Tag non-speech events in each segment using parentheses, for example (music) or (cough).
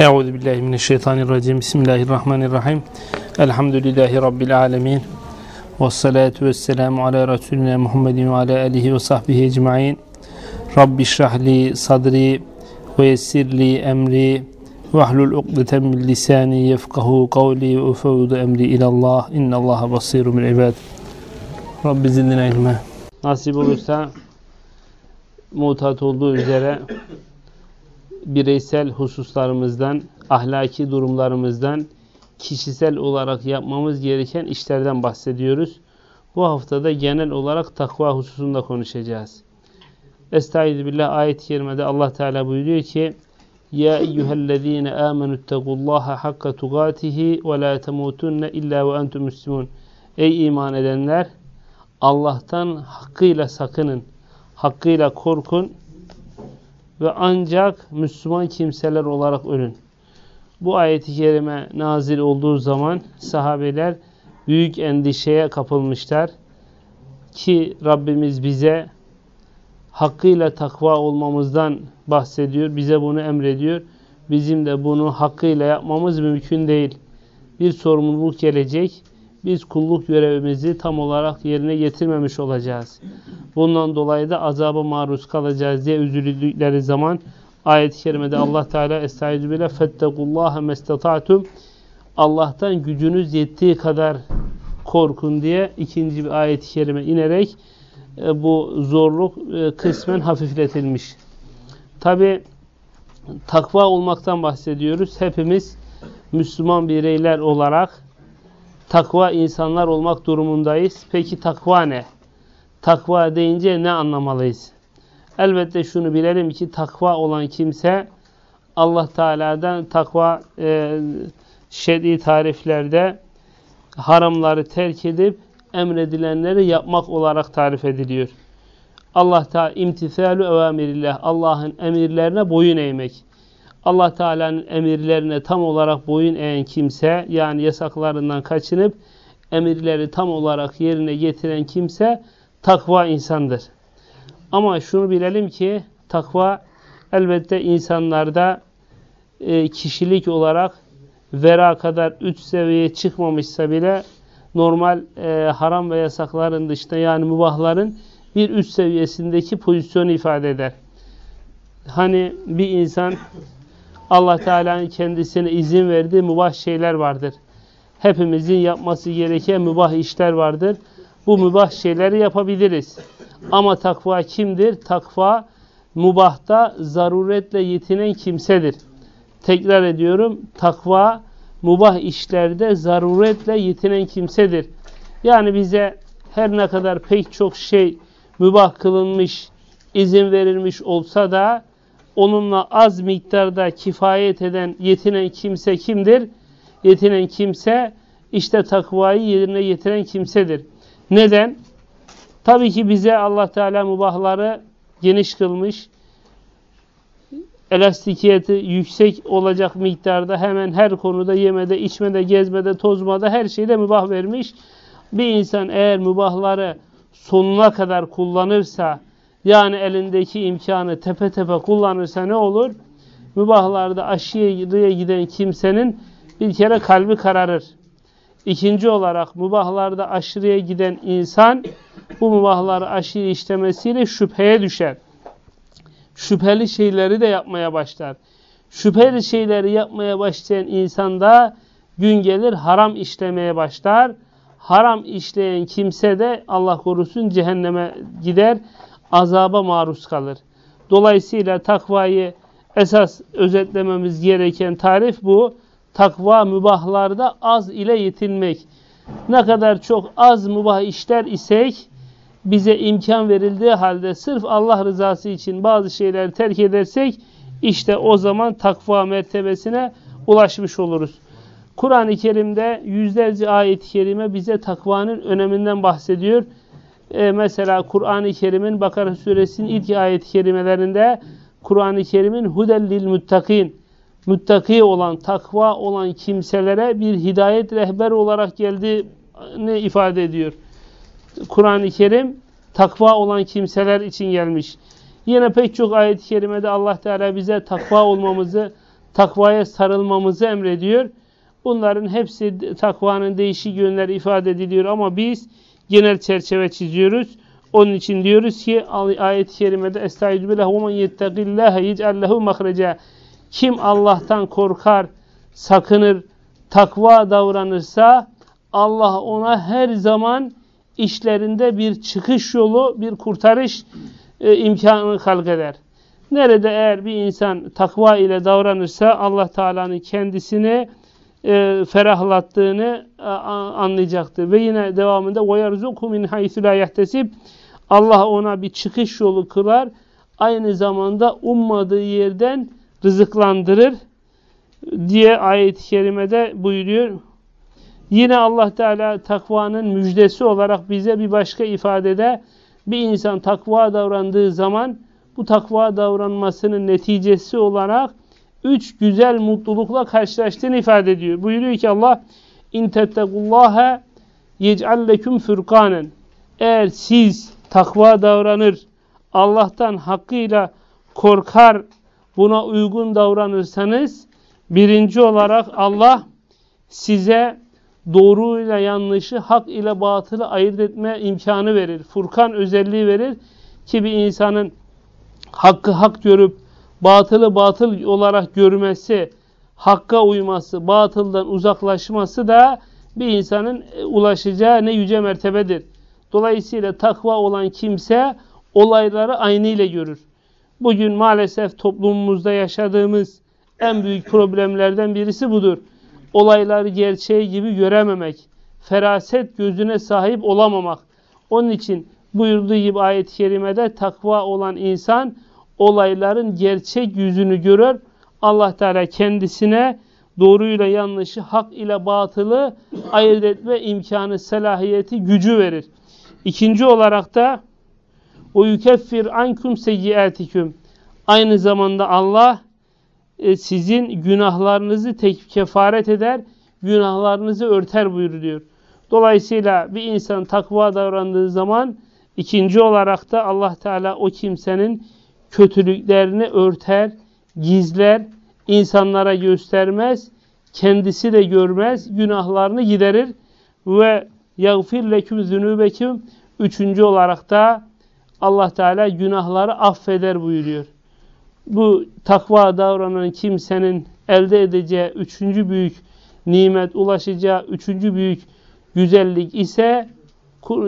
Euzu billahi mineşşeytanirracim. Bismillahirrahmanirrahim. Elhamdülillahi rabbil alamin. Ves salatu vesselamu ala resulina Muhammedin ve ala alihi ve sahbihi ecmaîn. Rabbi şrahli sadri ve yessirli emri ve hlul ukdeten min lisani yefkahu kavli ve ufevdu emri ilallah. İnnallaha basirun bil ibad. Rabbi zidna ilme. Nasip olursa mutat olduğu üzere bireysel hususlarımızdan, ahlaki durumlarımızdan, kişisel olarak yapmamız gereken işlerden bahsediyoruz. Bu haftada genel olarak takva hususunda konuşacağız. Estaizu billah ayet-i kerimede Allah Teala buyuruyor ki Ya eyyühellezine amenüttekullaha hakka tugatihi ve la temutunne illa ve entum müslümun Ey iman edenler Allah'tan hakkıyla sakının, hakkıyla korkun ve ancak Müslüman kimseler olarak ölün. Bu ayeti kerime nazil olduğu zaman sahabeler büyük endişeye kapılmışlar. Ki Rabbimiz bize hakkıyla takva olmamızdan bahsediyor. Bize bunu emrediyor. Bizim de bunu hakkıyla yapmamız mümkün değil. Bir sorumluluk gelecek. Biz kulluk görevimizi tam olarak yerine getirmemiş olacağız. Bundan dolayı da azaba maruz kalacağız diye üzüldükleri zaman ayet-i kerimede Allah Teala estaizu bile fettekullaha mestata'tum Allah'tan gücünüz yettiği kadar korkun diye ikinci bir ayet-i kerime inerek e, bu zorluk e, kısmen hafifletilmiş. Tabi takva olmaktan bahsediyoruz. Hepimiz Müslüman bireyler olarak takva insanlar olmak durumundayız. Peki takva ne? Takva deyince ne anlamalıyız? Elbette şunu bilelim ki takva olan kimse Allah Teala'dan takva e, şer'i tariflerde haramları terk edip emredilenleri yapmak olarak tarif ediliyor. Allah Teala imtisalu evamirillah Allah'ın emirlerine boyun eğmek. Allah Teala'nın emirlerine tam olarak boyun eğen kimse yani yasaklarından kaçınıp emirleri tam olarak yerine getiren kimse takva insandır. Ama şunu bilelim ki takva elbette insanlarda e, kişilik olarak vera kadar üç seviyeye çıkmamışsa bile normal e, haram ve yasakların dışında yani mübahların bir üst seviyesindeki pozisyonu ifade eder. Hani bir insan Allah Teala'nın kendisine izin verdiği mübah şeyler vardır. Hepimizin yapması gereken mübah işler vardır. Bu mübah şeyleri yapabiliriz. Ama takva kimdir? Takva mubahta zaruretle yetinen kimsedir. Tekrar ediyorum. Takva mubah işlerde zaruretle yetinen kimsedir. Yani bize her ne kadar pek çok şey mübah kılınmış, izin verilmiş olsa da onunla az miktarda kifayet eden, yetinen kimse kimdir? Yetinen kimse işte takvayı yerine getiren kimsedir. Neden? Tabii ki bize Allah Teala mubahları geniş kılmış. Elastikiyeti yüksek olacak miktarda hemen her konuda yemede, içmede, gezmede, tozmada her şeyde mübah vermiş. Bir insan eğer mübahları sonuna kadar kullanırsa, yani elindeki imkanı tepe tepe kullanırsa ne olur? Mübahlarda aşırıya giden kimsenin bir kere kalbi kararır. İkinci olarak mübahlarda aşırıya giden insan bu mübahları aşırı işlemesiyle şüpheye düşer. Şüpheli şeyleri de yapmaya başlar. Şüpheli şeyleri yapmaya başlayan insan da gün gelir haram işlemeye başlar. Haram işleyen kimse de Allah korusun cehenneme gider, azaba maruz kalır. Dolayısıyla takvayı esas özetlememiz gereken tarif bu takva mübahlarda az ile yetinmek. Ne kadar çok az mübah işler isek bize imkan verildiği halde sırf Allah rızası için bazı şeyleri terk edersek işte o zaman takva mertebesine ulaşmış oluruz. Kur'an-ı Kerim'de yüzlerce ayet-i kerime bize takvanın öneminden bahsediyor. Ee, mesela Kur'an-ı Kerim'in Bakara suresinin ilk ayet-i kerimelerinde Kur'an-ı Kerim'in hudellil muttakin müttaki olan, takva olan kimselere bir hidayet rehber olarak geldiğini ifade ediyor. Kur'an-ı Kerim takva olan kimseler için gelmiş. Yine pek çok ayet-i kerimede Allah Teala bize takva olmamızı, takvaya sarılmamızı emrediyor. Bunların hepsi takvanın değişik yönleri ifade ediliyor ama biz genel çerçeve çiziyoruz. Onun için diyoruz ki ayet-i kerimede Estaizu billah ve men yettegillâhe yec'allehu mahreca Kim Allah'tan korkar, sakınır, takva davranırsa Allah ona her zaman işlerinde bir çıkış yolu, bir kurtarış e, imkanını halk eder. Nerede eğer bir insan takva ile davranırsa Allah Teala'nın kendisini e, ferahlattığını e, anlayacaktır. Ve yine devamında وَيَرْزُقُ مِنْ حَيْثُ لَا يَحْتَسِبْ Allah ona bir çıkış yolu kılar. Aynı zamanda ummadığı yerden rızıklandırır diye ayet-i kerimede buyuruyor. Yine Allah Teala takvanın müjdesi olarak bize bir başka ifadede bir insan takva davrandığı zaman bu takva davranmasının neticesi olarak üç güzel mutlulukla karşılaştığını ifade ediyor. Buyuruyor ki Allah in tettegullaha yec'al leküm furkanen eğer siz takva davranır, Allah'tan hakkıyla korkar, buna uygun davranırsanız birinci olarak Allah size doğruyla yanlışı, hak ile batılı ayırt etme imkanı verir. Furkan özelliği verir ki bir insanın hakkı hak görüp batılı batıl olarak görmesi, hakka uyması, batıldan uzaklaşması da bir insanın e, ulaşacağı ne yüce mertebedir. Dolayısıyla takva olan kimse olayları aynıyla görür. Bugün maalesef toplumumuzda yaşadığımız en büyük problemlerden birisi budur. Olayları gerçeği gibi görememek, feraset gözüne sahip olamamak. Onun için buyurduğu gibi ayet-i kerimede takva olan insan olayların gerçek yüzünü görür. Allah Teala kendisine doğruyla yanlışı, hak ile batılı ayırt etme imkanı, selahiyeti, gücü verir. İkinci olarak da o yukeffir ankum seyyiatiküm. Aynı zamanda Allah e, sizin günahlarınızı tek kefaret eder, günahlarınızı örter buyuruyor. Dolayısıyla bir insan takva davrandığı zaman ikinci olarak da Allah Teala o kimsenin kötülüklerini örter, gizler, insanlara göstermez, kendisi de görmez, günahlarını giderir ve yagfir leküm zünubeküm üçüncü olarak da Allah Teala günahları affeder buyuruyor. Bu takva davranan kimsenin elde edeceği üçüncü büyük nimet, ulaşacağı üçüncü büyük güzellik ise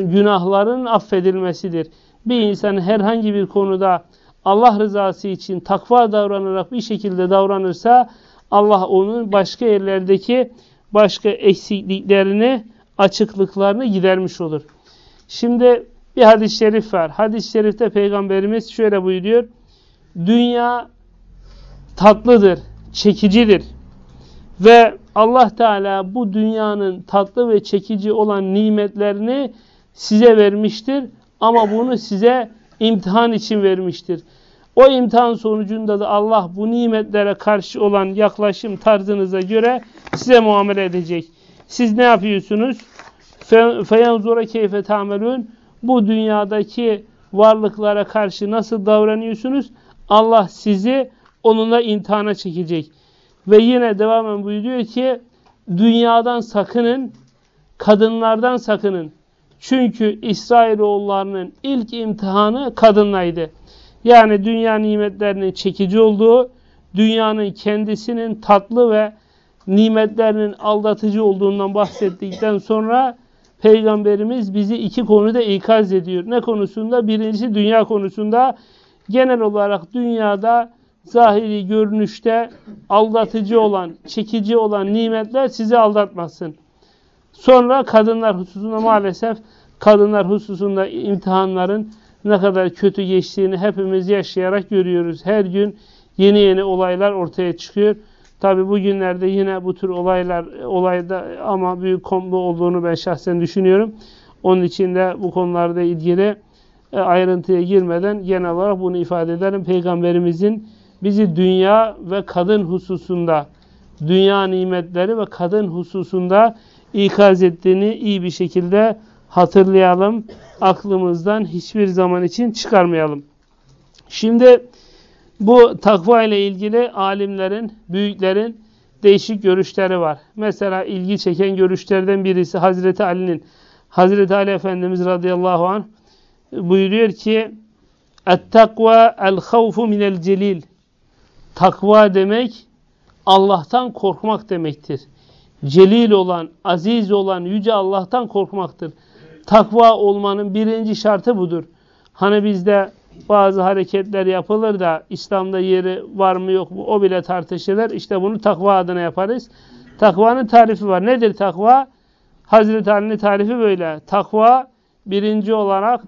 günahların affedilmesidir. Bir insan herhangi bir konuda Allah rızası için takva davranarak bir şekilde davranırsa Allah onun başka yerlerdeki başka eksikliklerini, açıklıklarını gidermiş olur. Şimdi bir hadis-i şerif var. Hadis-i şerifte Peygamberimiz şöyle buyuruyor. Dünya tatlıdır, çekicidir. Ve Allah Teala bu dünyanın tatlı ve çekici olan nimetlerini size vermiştir. Ama bunu size imtihan için vermiştir. O imtihan sonucunda da Allah bu nimetlere karşı olan yaklaşım tarzınıza göre size muamele edecek. Siz ne yapıyorsunuz? Feyenzura keyfe tamelün. Bu dünyadaki varlıklara karşı nasıl davranıyorsunuz? Allah sizi onunla imtihana çekecek. Ve yine devamen buyuruyor ki dünyadan sakının, kadınlardan sakının. Çünkü İsrailoğullarının ilk imtihanı kadınlaydı. Yani dünya nimetlerinin çekici olduğu, dünyanın kendisinin tatlı ve nimetlerinin aldatıcı olduğundan bahsettikten sonra Peygamberimiz bizi iki konuda ikaz ediyor. Ne konusunda? Birincisi dünya konusunda. Genel olarak dünyada zahiri görünüşte aldatıcı olan, çekici olan nimetler sizi aldatmasın. Sonra kadınlar hususunda maalesef kadınlar hususunda imtihanların ne kadar kötü geçtiğini hepimiz yaşayarak görüyoruz. Her gün yeni yeni olaylar ortaya çıkıyor. Tabi bugünlerde yine bu tür olaylar olayda ama büyük komplo olduğunu ben şahsen düşünüyorum. Onun için de bu konularda ilgili e, ayrıntıya girmeden genel olarak bunu ifade ederim. Peygamberimizin bizi dünya ve kadın hususunda, dünya nimetleri ve kadın hususunda ikaz ettiğini iyi bir şekilde hatırlayalım. Aklımızdan hiçbir zaman için çıkarmayalım. Şimdi Bu takva ile ilgili alimlerin, büyüklerin değişik görüşleri var. Mesela ilgi çeken görüşlerden birisi Hazreti Ali'nin. Hazreti Ali Efendimiz radıyallahu anh buyuruyor ki Et-takva el-havfu minel celil Takva demek Allah'tan korkmak demektir. Celil olan, aziz olan, yüce Allah'tan korkmaktır. Takva olmanın birinci şartı budur. Hani bizde bazı hareketler yapılır da İslam'da yeri var mı yok mu o bile tartışılır. İşte bunu takva adına yaparız. Takvanın tarifi var. Nedir takva? Hazreti Ali'nin tarifi böyle. Takva birinci olarak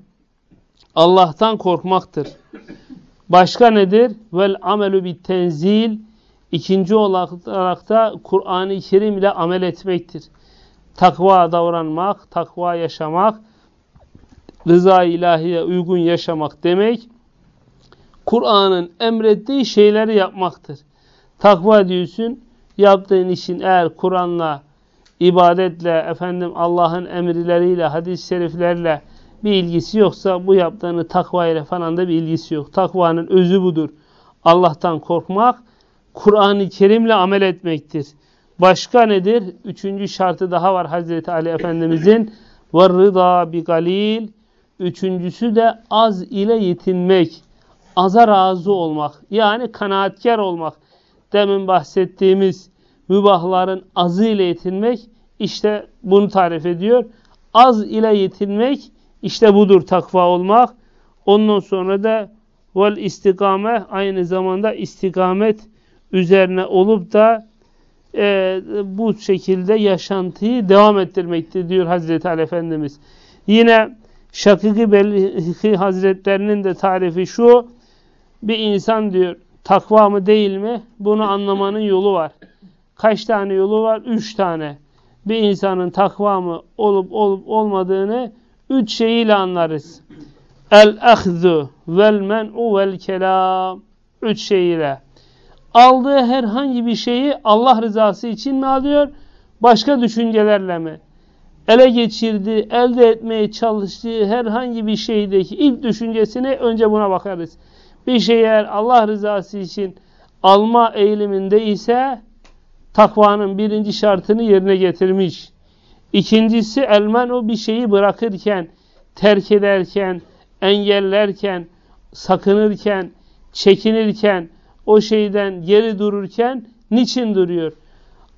Allah'tan korkmaktır. Başka nedir? Vel amelu bit tenzil. İkinci olarak da Kur'an-ı Kerim ile amel etmektir. Takva davranmak, takva yaşamak, rıza ilahiye uygun yaşamak demek, Kur'an'ın emrettiği şeyleri yapmaktır. Takva diyorsun, yaptığın işin eğer Kur'an'la, ibadetle, efendim Allah'ın emirleriyle, hadis-i şeriflerle bir ilgisi yoksa bu yaptığını takva ile falan da bir ilgisi yok. Takvanın özü budur. Allah'tan korkmak, Kur'an-ı Kerim'le amel etmektir. Başka nedir? Üçüncü şartı daha var Hazreti Ali Efendimizin. (laughs) Ve rıda bi galil. Üçüncüsü de az ile yetinmek. Aza razı olmak. Yani kanaatkar olmak. Demin bahsettiğimiz mübahların azı ile yetinmek işte bunu tarif ediyor. Az ile yetinmek işte budur takva olmak. Ondan sonra da vel istikame aynı zamanda istikamet üzerine olup da e, bu şekilde yaşantıyı devam ettirmektir diyor Hazreti Ali Efendimiz. Yine Şakiki Belhi Hazretlerinin de tarifi şu. Bir insan diyor takva mı değil mi? Bunu anlamanın yolu var. Kaç tane yolu var? Üç tane. Bir insanın takva mı olup olup olmadığını üç şeyiyle anlarız. El-ahzu vel-men'u vel-kelam. Üç şeyiyle aldığı herhangi bir şeyi Allah rızası için mi alıyor? Başka düşüncelerle mi? Ele geçirdiği, elde etmeye çalıştığı herhangi bir şeydeki ilk düşüncesine önce buna bakarız. Bir şey eğer Allah rızası için alma eğiliminde ise takvanın birinci şartını yerine getirmiş. İkincisi elmen o bir şeyi bırakırken, terk ederken, engellerken, sakınırken, çekinirken, o şeyden geri dururken niçin duruyor?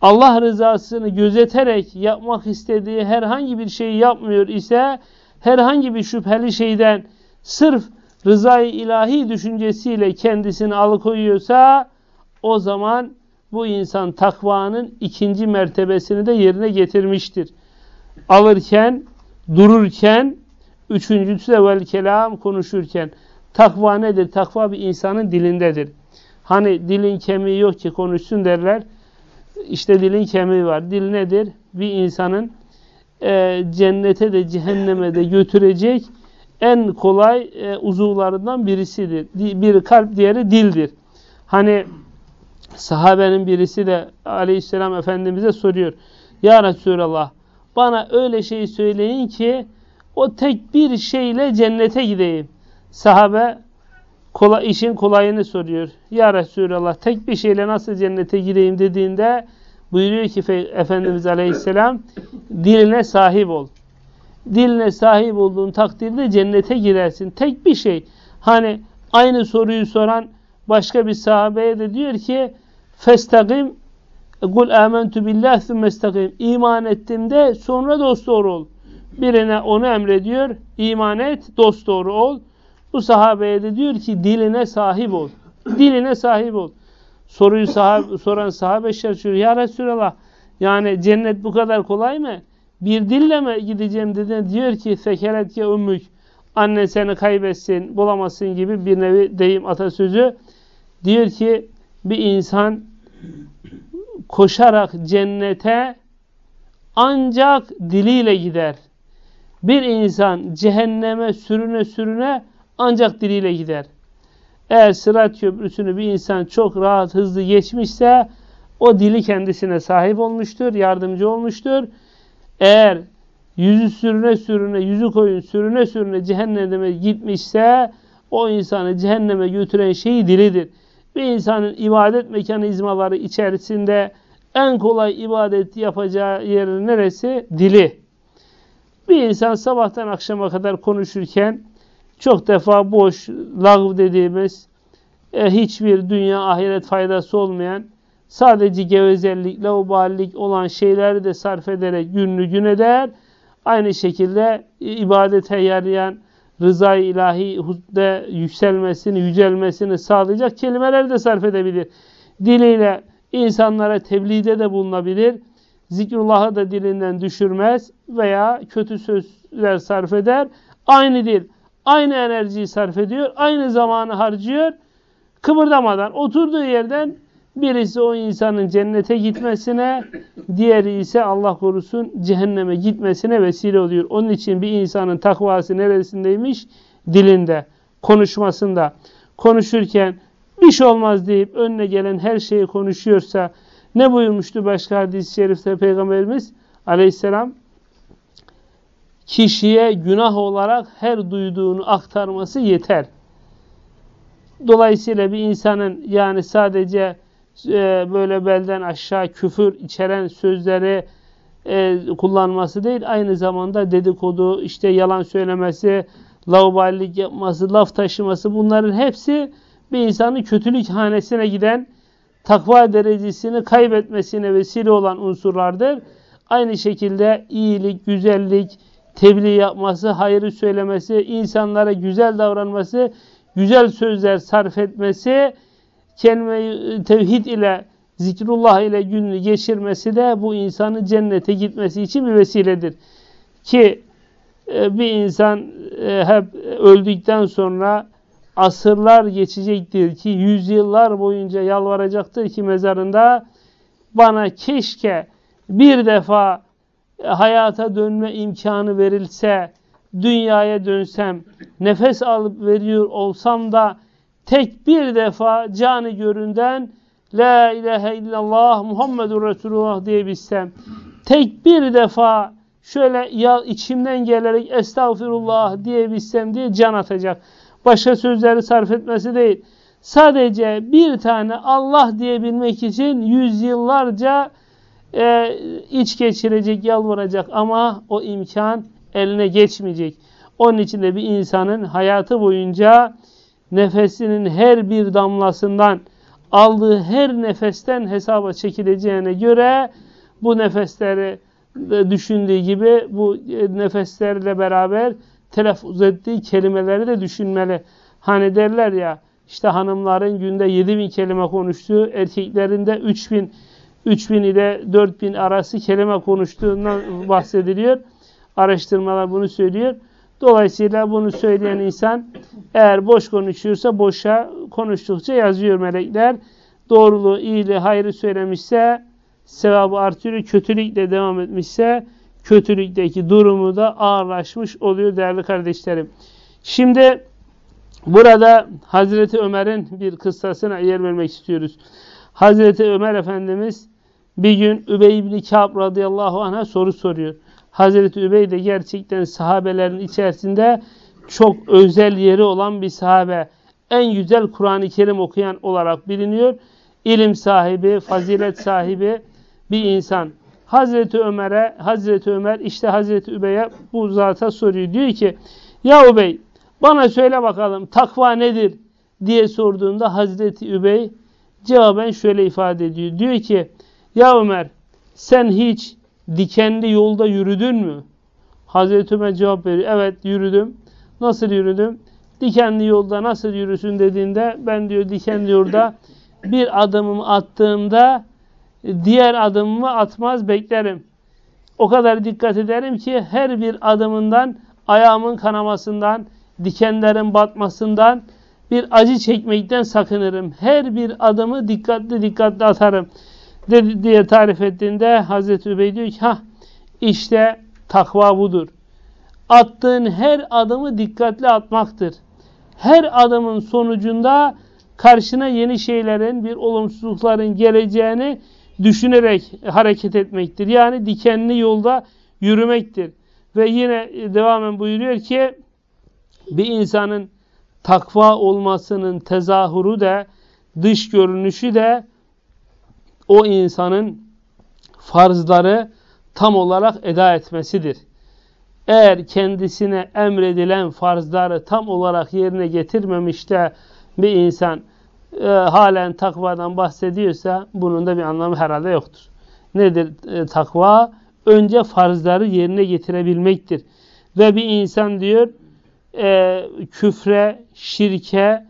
Allah rızasını gözeterek yapmak istediği herhangi bir şeyi yapmıyor ise herhangi bir şüpheli şeyden sırf rızayı ilahi düşüncesiyle kendisini alıkoyuyorsa o zaman bu insan takvanın ikinci mertebesini de yerine getirmiştir. Alırken, dururken, üçüncüsü de vel kelam konuşurken. Takva nedir? Takva bir insanın dilindedir. Hani dilin kemiği yok ki konuşsun derler. İşte dilin kemiği var. Dil nedir? Bir insanın e, cennete de cehenneme de götürecek en kolay e, uzuvlarından birisidir. Biri kalp, diğeri dildir. Hani sahabenin birisi de aleyhisselam efendimize soruyor. Ya Resulallah bana öyle şey söyleyin ki o tek bir şeyle cennete gideyim. Sahabe kolay, işin kolayını soruyor. Ya Resulallah tek bir şeyle nasıl cennete gireyim dediğinde buyuruyor ki Efendimiz Aleyhisselam diline sahip ol. Diline sahip olduğun takdirde cennete girersin. Tek bir şey. Hani aynı soruyu soran başka bir sahabeye de diyor ki festagim kul amentu billah thummestagim iman ettim de sonra dost doğru ol. Birine onu emrediyor. İman et, dost doğru ol. Bu sahabeye de diyor ki diline sahip ol. Diline sahip ol. Soruyu sahabe, soran sahabe şaşırıyor. Ya Resulallah yani cennet bu kadar kolay mı? Bir dille mi gideceğim dedi. Diyor ki sekeretke ümmük. Annen seni kaybetsin, bulamazsın gibi bir nevi deyim atasözü. Diyor ki bir insan koşarak cennete ancak diliyle gider. Bir insan cehenneme sürüne sürüne ancak diliyle gider. Eğer sırat köprüsünü bir insan çok rahat, hızlı geçmişse o dili kendisine sahip olmuştur, yardımcı olmuştur. Eğer yüzü sürüne sürüne, yüzü koyun sürüne sürüne cehenneme gitmişse o insanı cehenneme götüren şey dilidir. Bir insanın ibadet mekanizmaları içerisinde en kolay ibadet yapacağı yer neresi? Dili. Bir insan sabahtan akşama kadar konuşurken çok defa boş, lağv dediğimiz, e, hiçbir dünya ahiret faydası olmayan, sadece gevezellik, lauballik olan şeyleri de sarf ederek gününü gün eder. Aynı şekilde ibadete yarayan, rızayı ilahi de yükselmesini, yücelmesini sağlayacak kelimeler de sarf edebilir. Diliyle insanlara tebliğde de bulunabilir. Zikrullah'ı da dilinden düşürmez veya kötü sözler sarf eder. Aynı dil, aynı enerjiyi sarf ediyor, aynı zamanı harcıyor. Kıpırdamadan oturduğu yerden birisi o insanın cennete gitmesine, diğeri ise Allah korusun cehenneme gitmesine vesile oluyor. Onun için bir insanın takvası neresindeymiş? Dilinde, konuşmasında. Konuşurken bir şey olmaz deyip önüne gelen her şeyi konuşuyorsa ne buyurmuştu başka hadis-i şerifte Peygamberimiz aleyhisselam? Kişiye günah olarak her duyduğunu aktarması yeter. Dolayısıyla bir insanın yani sadece e, böyle belden aşağı küfür içeren sözleri e, kullanması değil, aynı zamanda dedikodu, işte yalan söylemesi, lauballik yapması, laf taşıması bunların hepsi bir insanın kötülük hanesine giden takva derecesini kaybetmesine vesile olan unsurlardır. Aynı şekilde iyilik, güzellik, tebliğ yapması, hayrı söylemesi, insanlara güzel davranması, güzel sözler sarf etmesi, kelime tevhid ile, zikrullah ile gününü geçirmesi de bu insanın cennete gitmesi için bir vesiledir. Ki e, bir insan e, hep öldükten sonra asırlar geçecektir ki yüzyıllar boyunca yalvaracaktır ki mezarında bana keşke bir defa hayata dönme imkanı verilse, dünyaya dönsem, nefes alıp veriyor olsam da tek bir defa canı göründen La ilahe illallah Muhammedur Resulullah diyebilsem, tek bir defa şöyle ya içimden gelerek estağfirullah diyebilsem diye can atacak başka sözleri sarf etmesi değil. Sadece bir tane Allah diyebilmek için yüzyıllarca e, iç geçirecek, yalvaracak ama o imkan eline geçmeyecek. Onun için de bir insanın hayatı boyunca nefesinin her bir damlasından aldığı her nefesten hesaba çekileceğine göre bu nefesleri düşündüğü gibi bu nefeslerle beraber telaffuz ettiği kelimeleri de düşünmeli. Hani derler ya işte hanımların günde 7000 kelime konuştuğu, erkeklerin de 3000 3000 ile 4000 arası kelime konuştuğundan bahsediliyor. Araştırmalar bunu söylüyor. Dolayısıyla bunu söyleyen insan eğer boş konuşuyorsa boşa konuştukça yazıyor melekler. Doğruluğu, iyiliği, hayrı söylemişse sevabı artıyor. Kötülükle devam etmişse kötülükteki durumu da ağırlaşmış oluyor değerli kardeşlerim. Şimdi burada Hazreti Ömer'in bir kıssasına yer vermek istiyoruz. Hazreti Ömer Efendimiz bir gün Übey ibn Ka'b radıyallahu anh'a soru soruyor. Hazreti Übey de gerçekten sahabelerin içerisinde çok özel yeri olan bir sahabe. En güzel Kur'an-ı Kerim okuyan olarak biliniyor. İlim sahibi, fazilet sahibi bir insan. Hazreti Ömer'e, Hazreti Ömer işte Hazreti Übey'e bu zata soruyor. Diyor ki ya Übey bana söyle bakalım takva nedir diye sorduğunda Hazreti Übey cevaben şöyle ifade ediyor. Diyor ki ya Ömer sen hiç dikenli yolda yürüdün mü? Hazreti Ömer cevap veriyor. Evet yürüdüm. Nasıl yürüdüm? Dikenli yolda nasıl yürüsün dediğinde ben diyor dikenli yolda bir adımımı attığımda diğer adımımı atmaz beklerim. O kadar dikkat ederim ki her bir adımından ayağımın kanamasından, dikenlerin batmasından bir acı çekmekten sakınırım. Her bir adımı dikkatli dikkatli atarım diye tarif ettiğinde Hazreti Übey diyor ki ha işte takva budur. Attığın her adımı dikkatli atmaktır. Her adımın sonucunda karşına yeni şeylerin, bir olumsuzlukların geleceğini düşünerek hareket etmektir. Yani dikenli yolda yürümektir. Ve yine devamen buyuruyor ki bir insanın takva olmasının tezahürü de dış görünüşü de o insanın farzları tam olarak eda etmesidir. Eğer kendisine emredilen farzları tam olarak yerine getirmemiş de bir insan e, halen takvadan bahsediyorsa bunun da bir anlamı herhalde yoktur. Nedir e, takva? Önce farzları yerine getirebilmektir. Ve bir insan diyor e, küfre, şirke,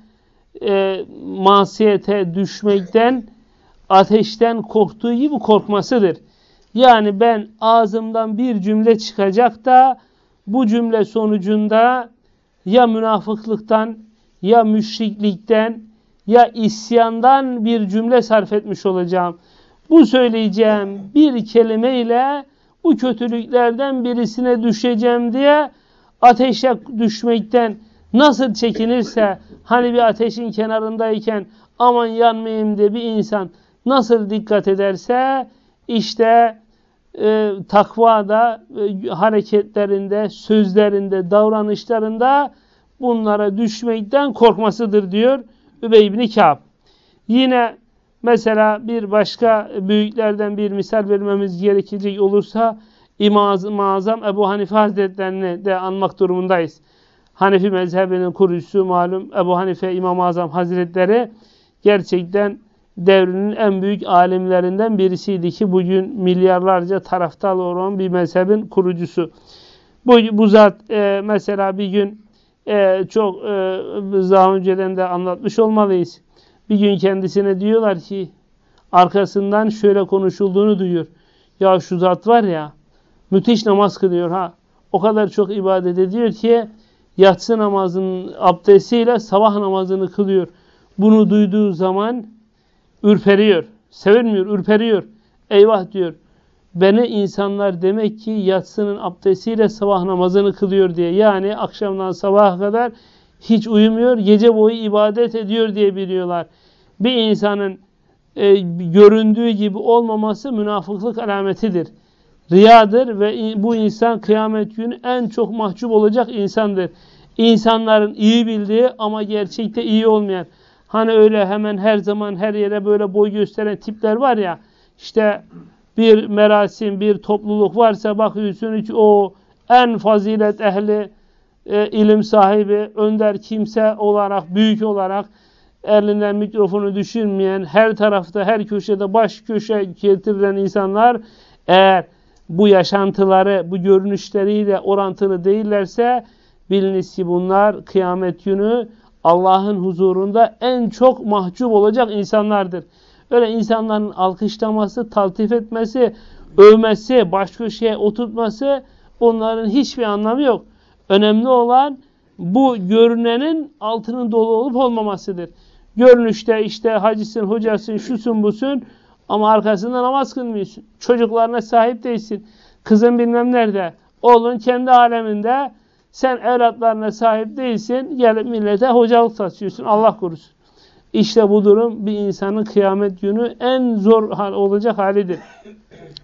e, masiyete düşmekten, ateşten korktuğu gibi korkmasıdır. Yani ben ağzımdan bir cümle çıkacak da bu cümle sonucunda ya münafıklıktan ya müşriklikten ya isyandan bir cümle sarf etmiş olacağım. Bu söyleyeceğim bir kelimeyle bu kötülüklerden birisine düşeceğim diye ateşe düşmekten nasıl çekinirse hani bir ateşin kenarındayken aman yanmayayım diye bir insan nasıl dikkat ederse işte e, takvada e, hareketlerinde, sözlerinde, davranışlarında bunlara düşmekten korkmasıdır diyor Übey ibn Kâb. Yine mesela bir başka büyüklerden bir misal vermemiz gerekecek olursa İmam-ı Azam Ebu Hanife Hazretlerini de anmak durumundayız. Hanefi mezhebinin kurucusu malum Ebu Hanife İmam-ı Azam Hazretleri gerçekten devrinin en büyük alimlerinden birisiydi ki bugün milyarlarca taraftar olan bir mezhebin kurucusu. Bu, bu zat e, mesela bir gün e, çok e, daha önceden de anlatmış olmalıyız. Bir gün kendisine diyorlar ki arkasından şöyle konuşulduğunu duyuyor. Ya şu zat var ya müthiş namaz kılıyor ha. O kadar çok ibadet ediyor ki yatsı namazının abdestiyle sabah namazını kılıyor. Bunu duyduğu zaman ürperiyor. Sevinmiyor, ürperiyor. Eyvah diyor. Beni insanlar demek ki yatsının abdestiyle sabah namazını kılıyor diye. Yani akşamdan sabaha kadar hiç uyumuyor, gece boyu ibadet ediyor diye biliyorlar. Bir insanın e, göründüğü gibi olmaması münafıklık alametidir. Riyadır ve bu insan kıyamet günü en çok mahcup olacak insandır. İnsanların iyi bildiği ama gerçekte iyi olmayan. Hani öyle hemen her zaman her yere böyle boy gösteren tipler var ya. İşte bir merasim, bir topluluk varsa bakıyorsun ki o en fazilet ehli, e, ilim sahibi, önder kimse olarak, büyük olarak elinden mikrofonu düşürmeyen, her tarafta, her köşede baş köşe getirilen insanlar eğer bu yaşantıları, bu görünüşleriyle orantılı değillerse biliniz ki bunlar kıyamet günü Allah'ın huzurunda en çok mahcup olacak insanlardır. Öyle insanların alkışlaması, taltif etmesi, övmesi, baş köşeye oturtması onların hiçbir anlamı yok. Önemli olan bu görünenin altının dolu olup olmamasıdır. Görünüşte işte hacısın, hocasın, şusun, busun ama arkasında namaz kılmıyorsun. Çocuklarına sahip değilsin. Kızın bilmem nerede. Oğlun kendi aleminde sen evlatlarına sahip değilsin. Gelip millete hocalık taşıyorsun. Allah korusun. İşte bu durum bir insanın kıyamet günü en zor olacak halidir.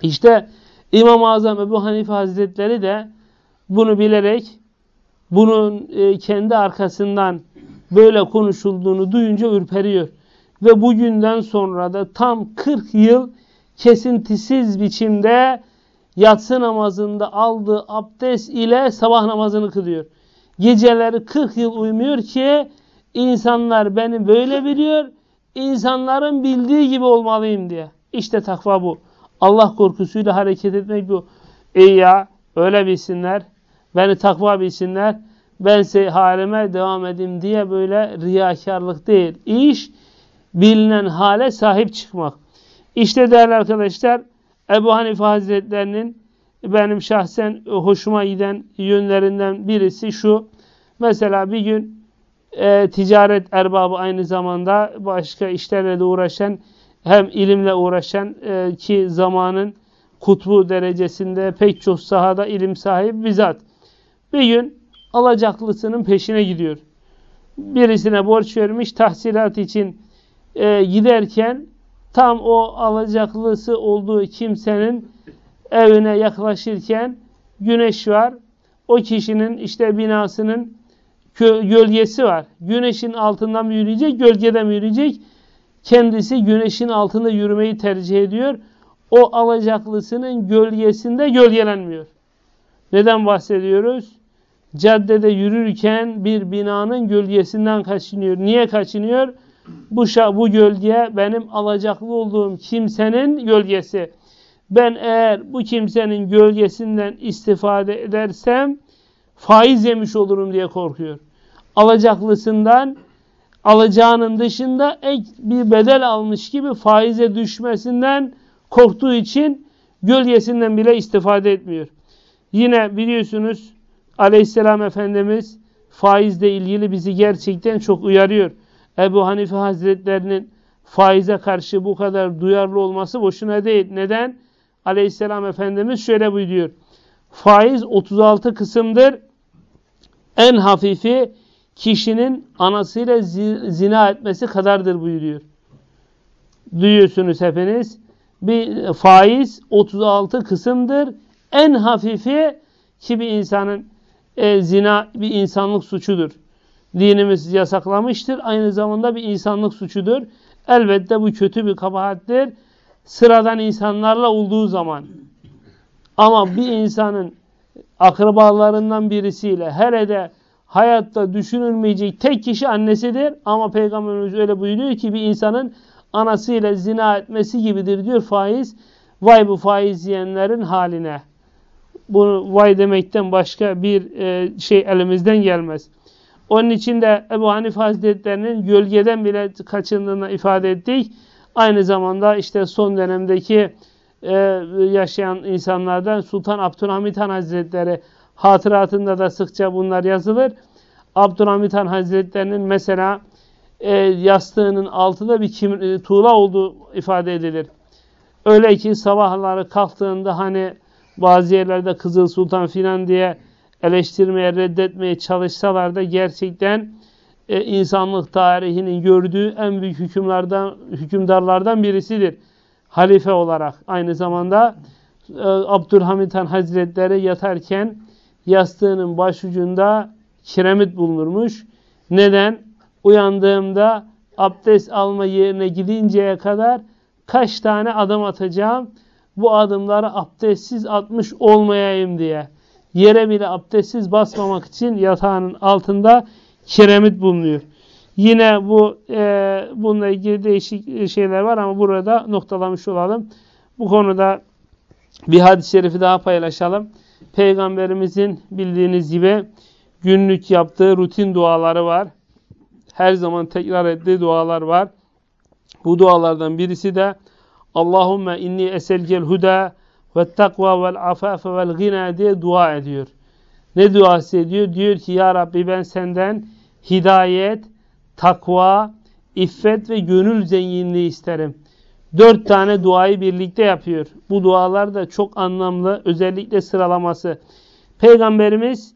İşte İmam-ı Azam Ebu Hanife Hazretleri de bunu bilerek bunun e, kendi arkasından böyle konuşulduğunu duyunca ürperiyor. Ve bugünden sonra da tam 40 yıl kesintisiz biçimde yatsı namazında aldığı abdest ile sabah namazını kılıyor. Geceleri 40 yıl uyumuyor ki insanlar beni böyle biliyor, insanların bildiği gibi olmalıyım diye. İşte takva bu. Allah korkusuyla hareket etmek bu. İyi ya öyle bilsinler, beni takva bilsinler, bense halime devam edeyim diye böyle riyakarlık değil. İş bilinen hale sahip çıkmak. İşte değerli arkadaşlar Ebu Hanife Hazretlerinin benim şahsen hoşuma giden yönlerinden birisi şu. Mesela bir gün e, ticaret erbabı aynı zamanda başka işlerle de uğraşan hem ilimle uğraşan e, ki zamanın kutbu derecesinde pek çok sahada ilim sahibi bizzat. Bir gün alacaklısının peşine gidiyor. Birisine borç vermiş tahsilat için e, giderken tam o alacaklısı olduğu kimsenin evine yaklaşırken güneş var. O kişinin işte binasının gölgesi var. Güneşin altından mı yürüyecek, gölgeden mi yürüyecek? Kendisi güneşin altında yürümeyi tercih ediyor. O alacaklısının gölgesinde gölgelenmiyor. Neden bahsediyoruz? Caddede yürürken bir binanın gölgesinden kaçınıyor. Niye kaçınıyor? Bu, bu gölge benim alacaklı olduğum kimsenin gölgesi. Ben eğer bu kimsenin gölgesinden istifade edersem faiz yemiş olurum diye korkuyor. Alacaklısından alacağının dışında ek bir bedel almış gibi faize düşmesinden korktuğu için gölgesinden bile istifade etmiyor. Yine biliyorsunuz Aleyhisselam Efendimiz faizle ilgili bizi gerçekten çok uyarıyor. Ebu Hanife Hazretlerinin faize karşı bu kadar duyarlı olması boşuna değil. Neden? Aleyhisselam Efendimiz şöyle buyuruyor. Faiz 36 kısımdır. En hafifi kişinin anasıyla zina etmesi kadardır buyuruyor. Duyuyorsunuz hepiniz. Bir faiz 36 kısımdır. En hafifi ki bir insanın e, zina bir insanlık suçudur. Dinimiz yasaklamıştır. Aynı zamanda bir insanlık suçudur. Elbette bu kötü bir kabahattir. Sıradan insanlarla olduğu zaman. Ama bir insanın akrabalarından birisiyle her ede hayatta düşünülmeyecek tek kişi annesidir. Ama Peygamberimiz öyle buyuruyor ki bir insanın anasıyla zina etmesi gibidir diyor faiz. Vay bu faiz yiyenlerin haline. Bunu vay demekten başka bir e, şey elimizden gelmez. Onun için de Ebu Hanife Hazretleri'nin gölgeden bile kaçındığını ifade ettik. Aynı zamanda işte son dönemdeki e, yaşayan insanlardan Sultan Abdülhamit Han Hazretleri hatıratında da sıkça bunlar yazılır. Abdülhamit Han Hazretlerinin mesela e, yastığının altında bir kim, e, tuğla olduğu ifade edilir. Öyle ki sabahları kalktığında hani bazı yerlerde Kızıl Sultan filan diye eleştirmeye, reddetmeye çalışsalar da gerçekten e, insanlık tarihinin gördüğü en büyük hükümlerden, hükümdarlardan birisidir. Halife olarak aynı zamanda e, Abdülhamit Han Hazretleri yatarken yastığının başucunda kiremit bulunurmuş. Neden? Uyandığımda abdest alma yerine gidinceye kadar kaç tane adım atacağım? Bu adımları abdestsiz atmış olmayayım diye. Yere bile abdestsiz basmamak için yatağının altında kiremit bulunuyor. Yine bu e, bununla ilgili değişik şeyler var ama burada noktalamış olalım. Bu konuda bir hadis-i şerifi daha paylaşalım. Peygamberimizin bildiğiniz gibi günlük yaptığı rutin duaları var. Her zaman tekrar ettiği dualar var. Bu dualardan birisi de Allahümme inni eselgel huda ve takva vel afafe vel gina diye dua ediyor. Ne duası ediyor? Diyor ki ya Rabbi ben senden hidayet, takva, iffet ve gönül zenginliği isterim. Dört tane duayı birlikte yapıyor. Bu dualar da çok anlamlı. Özellikle sıralaması. Peygamberimiz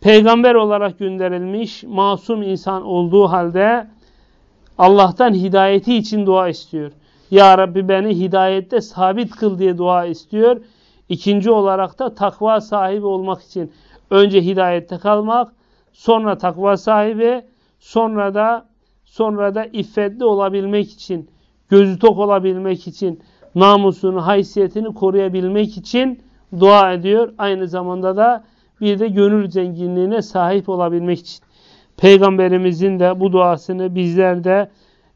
peygamber olarak gönderilmiş masum insan olduğu halde Allah'tan hidayeti için dua istiyor. Ya Rabbi beni hidayette sabit kıl diye dua istiyor. İkinci olarak da takva sahibi olmak için önce hidayette kalmak, sonra takva sahibi, sonra da sonra da iffetli olabilmek için, gözü tok olabilmek için, namusunu, haysiyetini koruyabilmek için dua ediyor. Aynı zamanda da bir de gönül zenginliğine sahip olabilmek için. Peygamberimizin de bu duasını bizler de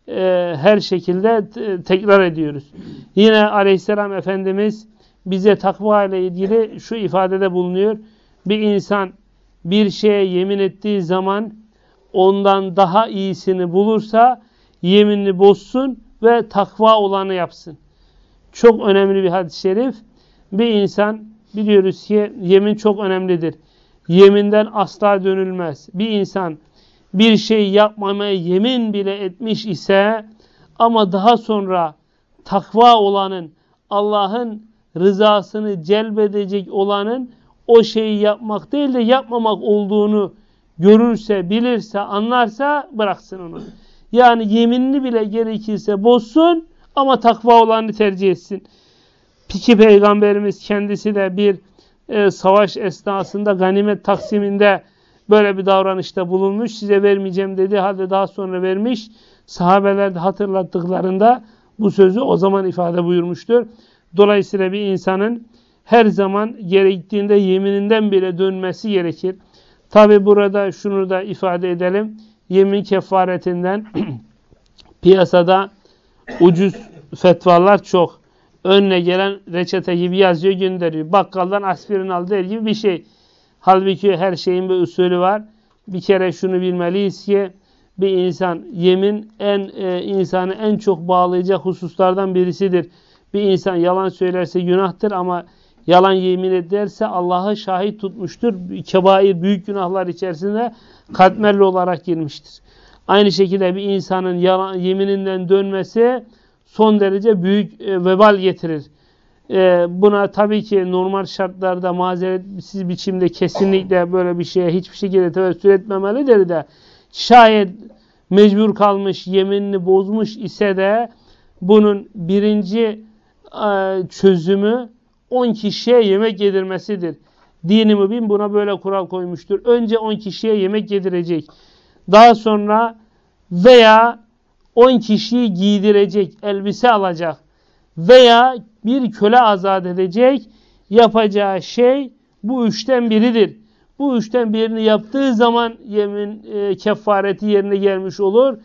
e, her şekilde tekrar ediyoruz. Yine aleyhisselam Efendimiz bize takva ile ilgili şu ifadede bulunuyor. Bir insan bir şeye yemin ettiği zaman ondan daha iyisini bulursa yeminini bozsun ve takva olanı yapsın. Çok önemli bir hadis-i şerif. Bir insan biliyoruz ki yemin çok önemlidir. Yeminden asla dönülmez. Bir insan bir şey yapmamaya yemin bile etmiş ise ama daha sonra takva olanın, Allah'ın rızasını celbedecek olanın o şeyi yapmak değil de yapmamak olduğunu görürse, bilirse, anlarsa bıraksın onu. Yani yeminini bile gerekirse bozsun ama takva olanı tercih etsin. Peki Peygamberimiz kendisi de bir e, savaş esnasında ganimet taksiminde böyle bir davranışta bulunmuş. Size vermeyeceğim dedi halde daha sonra vermiş. Sahabeler hatırlattıklarında bu sözü o zaman ifade buyurmuştur. Dolayısıyla bir insanın her zaman gerektiğinde yemininden bile dönmesi gerekir. Tabi burada şunu da ifade edelim. Yemin kefaretinden (clears throat) piyasada ucuz fetvalar çok. Önüne gelen reçete gibi yazıyor gönderiyor. Bakkaldan aspirin al der gibi bir şey. Halbuki her şeyin bir usulü var. Bir kere şunu bilmeliyiz ki bir insan yemin en e, insanı en çok bağlayacak hususlardan birisidir. Bir insan yalan söylerse günahtır ama yalan yemin ederse Allah'ı şahit tutmuştur. Kebair büyük günahlar içerisinde katmerli olarak girmiştir. Aynı şekilde bir insanın yalan, yemininden dönmesi son derece büyük e, vebal getirir. E, buna tabii ki normal şartlarda mazeretsiz biçimde kesinlikle böyle bir şeye hiçbir şekilde tevessül etmemelidir de şayet mecbur kalmış, yeminini bozmuş ise de bunun birinci e, çözümü 10 kişiye yemek yedirmesidir. Dini mübin buna böyle kural koymuştur. Önce 10 kişiye yemek yedirecek. Daha sonra veya 10 kişiyi giydirecek, elbise alacak veya bir köle azat edecek. Yapacağı şey bu üçten biridir. Bu üçten birini yaptığı zaman yemin e, kefareti yerine gelmiş olur.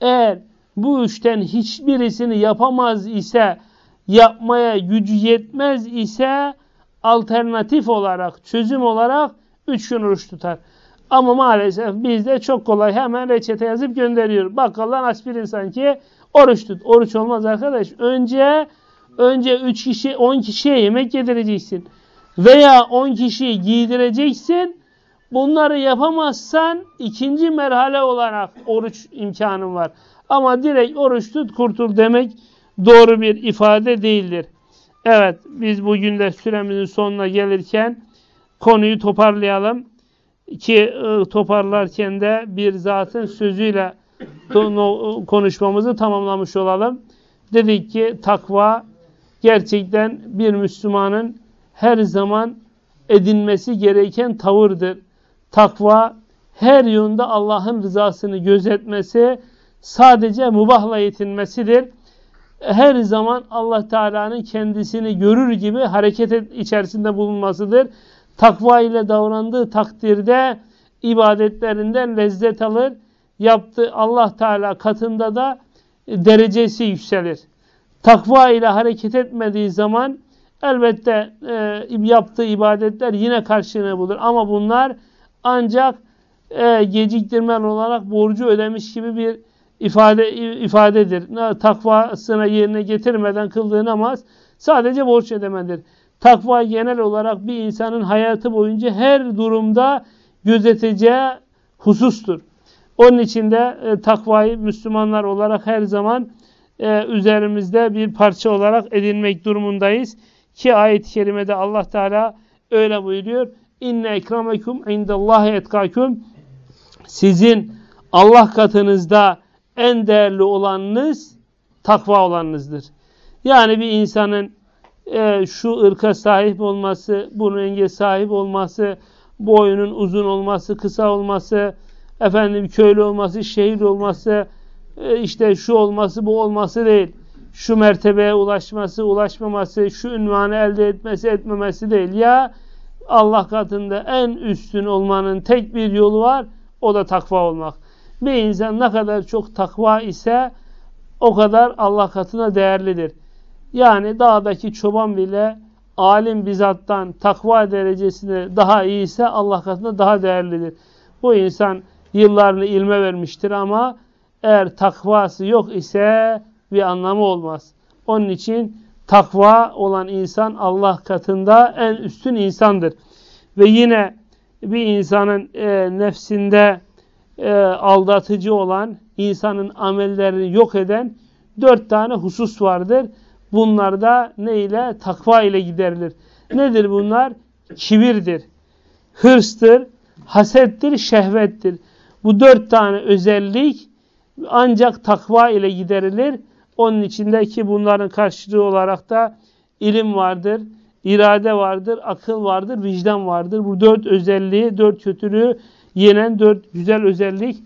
Eğer bu üçten hiçbirisini yapamaz ise yapmaya gücü yetmez ise alternatif olarak, çözüm olarak üç gün oruç tutar. Ama maalesef bizde çok kolay hemen reçete yazıp gönderiyor. Bakkaldan aspirin sanki oruç tut. Oruç olmaz arkadaş. Önce önce 3 kişi 10 kişiye yemek yedireceksin. Veya 10 kişiyi giydireceksin. Bunları yapamazsan ikinci merhale olarak oruç imkanın var. Ama direkt oruç tut kurtul demek doğru bir ifade değildir. Evet biz bugün de süremizin sonuna gelirken konuyu toparlayalım. Ki e, toparlarken de bir zatın sözüyle konuşmamızı tamamlamış olalım. Dedik ki takva gerçekten bir Müslümanın her zaman edinmesi gereken tavırdır. Takva her yönde Allah'ın rızasını gözetmesi, sadece mubahla yetinmesidir her zaman Allah Teala'nın kendisini görür gibi hareket içerisinde bulunmasıdır. Takva ile davrandığı takdirde ibadetlerinden lezzet alır. Yaptığı Allah Teala katında da derecesi yükselir. Takva ile hareket etmediği zaman elbette e, yaptığı ibadetler yine karşılığını bulur. Ama bunlar ancak e, geciktirmen olarak borcu ödemiş gibi bir ifade ifadedir. Takvasına yerine getirmeden kıldığı namaz sadece borç ödemedir. Takva genel olarak bir insanın hayatı boyunca her durumda gözeteceği husustur. Onun için de e, takvayı Müslümanlar olarak her zaman e, üzerimizde bir parça olarak edinmek durumundayız. Ki ayet-i kerimede Allah Teala öyle buyuruyor. İnne ekramekum indallahi etkakum sizin Allah katınızda en değerli olanınız takva olanınızdır. Yani bir insanın e, şu ırka sahip olması, bu renge sahip olması, boyunun uzun olması, kısa olması, efendim köylü olması, şehir olması, e, işte şu olması, bu olması değil. Şu mertebeye ulaşması, ulaşmaması, şu ünvanı elde etmesi, etmemesi değil. Ya Allah katında en üstün olmanın tek bir yolu var, o da takva olmak. Bir insan ne kadar çok takva ise o kadar Allah katına değerlidir. Yani dağdaki çoban bile alim bizattan takva derecesinde daha iyi ise Allah katında daha değerlidir. Bu insan yıllarını ilme vermiştir ama eğer takvası yok ise bir anlamı olmaz. Onun için takva olan insan Allah katında en üstün insandır. Ve yine bir insanın e, nefsinde e, aldatıcı olan, insanın amellerini yok eden dört tane husus vardır. Bunlar da ne ile? Takva ile giderilir. Nedir bunlar? Kibirdir, hırstır, hasettir, şehvettir. Bu dört tane özellik ancak takva ile giderilir. Onun içindeki bunların karşılığı olarak da ilim vardır, irade vardır, akıl vardır, vicdan vardır. Bu dört özelliği, dört kötülüğü yenen dört güzel özellik.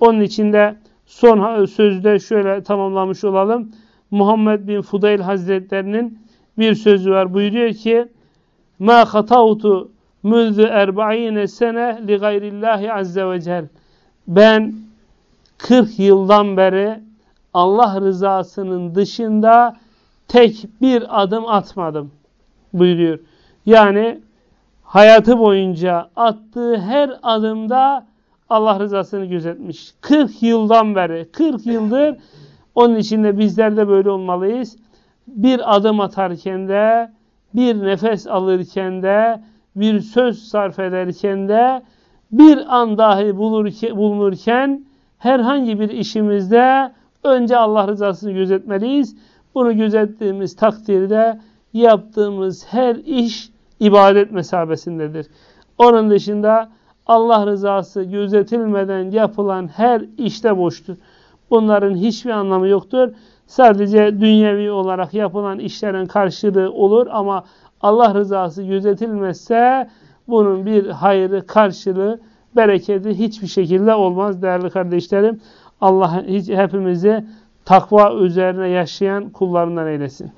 Onun içinde son sözde şöyle tamamlamış olalım. Muhammed bin Fudayl Hazretlerinin bir sözü var. Buyuruyor ki: "Ma hatautu munzu 40 sene li gayrillahi azze ve celle." Ben 40 yıldan beri Allah rızasının dışında tek bir adım atmadım buyuruyor. Yani hayatı boyunca attığı her adımda Allah rızasını gözetmiş. 40 yıldan beri, 40 yıldır onun için de bizler de böyle olmalıyız. Bir adım atarken de, bir nefes alırken de, bir söz sarf ederken de, bir an dahi bulunurken herhangi bir işimizde önce Allah rızasını gözetmeliyiz. Bunu gözettiğimiz takdirde yaptığımız her iş ibadet mesabesindedir. Onun dışında Allah rızası gözetilmeden yapılan her işte boştur. Bunların hiçbir anlamı yoktur. Sadece dünyevi olarak yapılan işlerin karşılığı olur ama Allah rızası gözetilmezse bunun bir hayrı, karşılığı, bereketi hiçbir şekilde olmaz değerli kardeşlerim. Allah hiç hepimizi takva üzerine yaşayan kullarından eylesin.